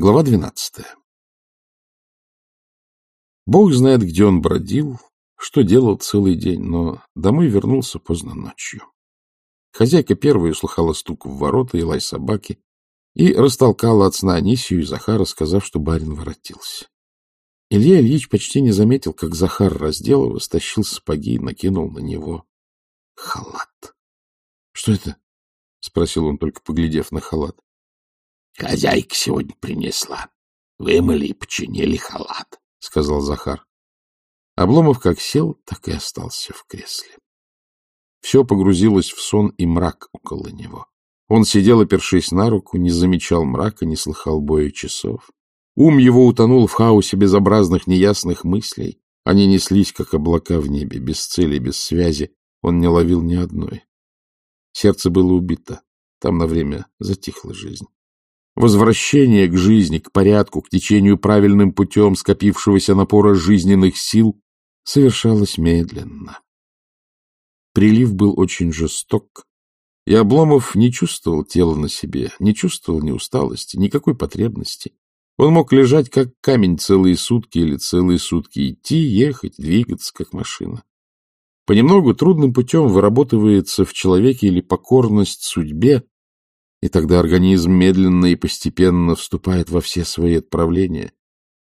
Глава двенадцатая. Бог знает, где он бродил, что делал целый день, но домой вернулся поздно ночью. Хозяйка первая услыхала стук в ворота и лай собаки и растолкала от сна Анисию и Захара, сказав, что барин воротился. Илья Ильич почти не заметил, как Захар раздел его, стащил сапоги и накинул на него халат. — Что это? — спросил он, только поглядев на халат. — Хозяйка сегодня принесла. Вымыли и починили халат, — сказал Захар. Обломов как сел, так и остался в кресле. Все погрузилось в сон и мрак около него. Он сидел, опершись на руку, не замечал мрака, не слыхал боя часов. Ум его утонул в хаосе безобразных неясных мыслей. Они неслись, как облака в небе, без цели, без связи. Он не ловил ни одной. Сердце было убито. Там на время затихла жизнь. Возвращение к жизни, к порядку, к течению правильным путем скопившегося напора жизненных сил совершалось медленно. Прилив был очень жесток, и Обломов не чувствовал тела на себе, не чувствовал ни усталости, никакой потребности. Он мог лежать как камень целые сутки или целые сутки идти, ехать, двигаться как машина. Понемногу трудным путем выработывается в человеке или покорность судьбе, и тогда организм медленно и постепенно вступает во все свои отправления.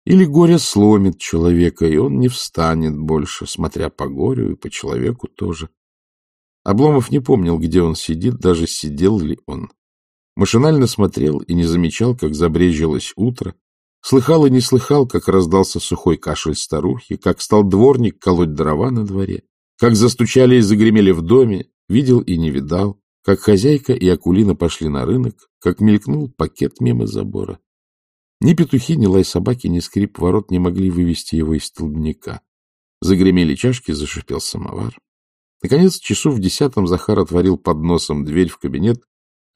Или горе сломит человека, и он не встанет больше, смотря по горю и по человеку тоже. Обломов не помнил, где он сидит, даже сидел ли он. Машинально смотрел и не замечал, как забрежилось утро, слыхал и не слыхал, как раздался сухой кашель старухи, как стал дворник колоть дрова на дворе, как застучали и загремели в доме, видел и не видал, как хозяйка и Акулина пошли на рынок, как мелькнул пакет мимо забора. Ни петухи, ни лай собаки, ни скрип ворот не могли вывести его из столбняка. Загремели чашки, зашипел самовар. Наконец, часу в десятом Захар отворил под носом дверь в кабинет,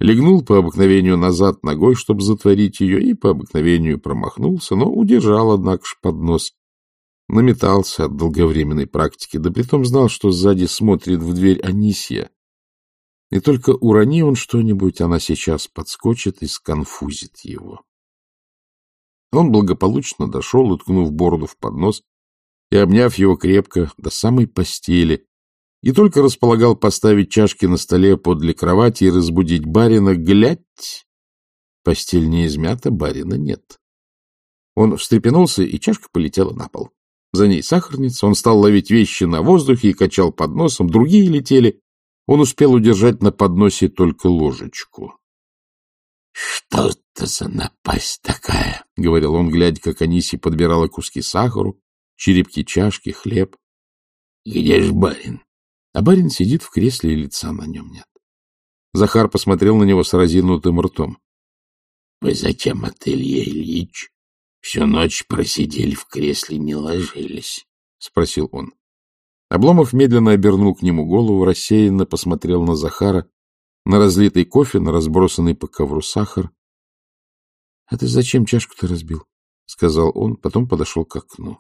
легнул по обыкновению назад ногой, чтобы затворить ее, и по обыкновению промахнулся, но удержал, однако ж, поднос. Наметался от долговременной практики, да притом знал, что сзади смотрит в дверь Анисия, и только урони он что-нибудь, она сейчас подскочит и сконфузит его. Он благополучно дошел, уткнув бороду в поднос и, обняв его крепко до самой постели, и только располагал поставить чашки на столе подле кровати и разбудить барина, глядь, постель не измята, барина нет. Он встрепенулся, и чашка полетела на пол. За ней сахарница, он стал ловить вещи на воздухе и качал под носом, другие летели, он успел удержать на подносе только ложечку. — Что это за напасть такая? — говорил он, глядя, как Аниси подбирала куски сахару, черепки чашки, хлеб. — Где ж барин? А барин сидит в кресле, и лица на нем нет. Захар посмотрел на него с разинутым ртом. — Вы зачем от Илья Ильич всю ночь просидели в кресле, не ложились? — спросил он. Обломов медленно обернул к нему голову, рассеянно посмотрел на Захара, на разлитый кофе, на разбросанный по ковру сахар. — А ты зачем чашку-то разбил? — сказал он, потом подошел к окну.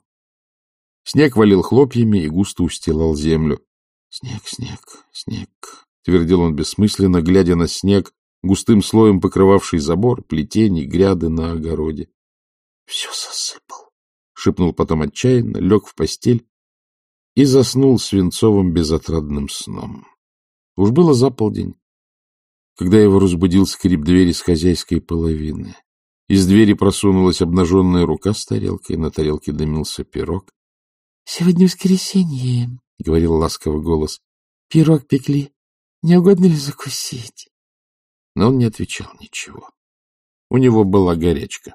Снег валил хлопьями и густо устилал землю. — Снег, снег, снег, — твердил он бессмысленно, глядя на снег, густым слоем покрывавший забор, плетень гряды на огороде. — Все засыпал, — шепнул потом отчаянно, лег в постель и заснул свинцовым безотрадным сном. Уж было за полдень, когда его разбудил скрип двери с хозяйской половины. Из двери просунулась обнаженная рука с тарелкой, на тарелке дымился пирог. — Сегодня воскресенье, — говорил ласковый голос. — Пирог пекли. Не угодно ли закусить? Но он не отвечал ничего. У него была горячка.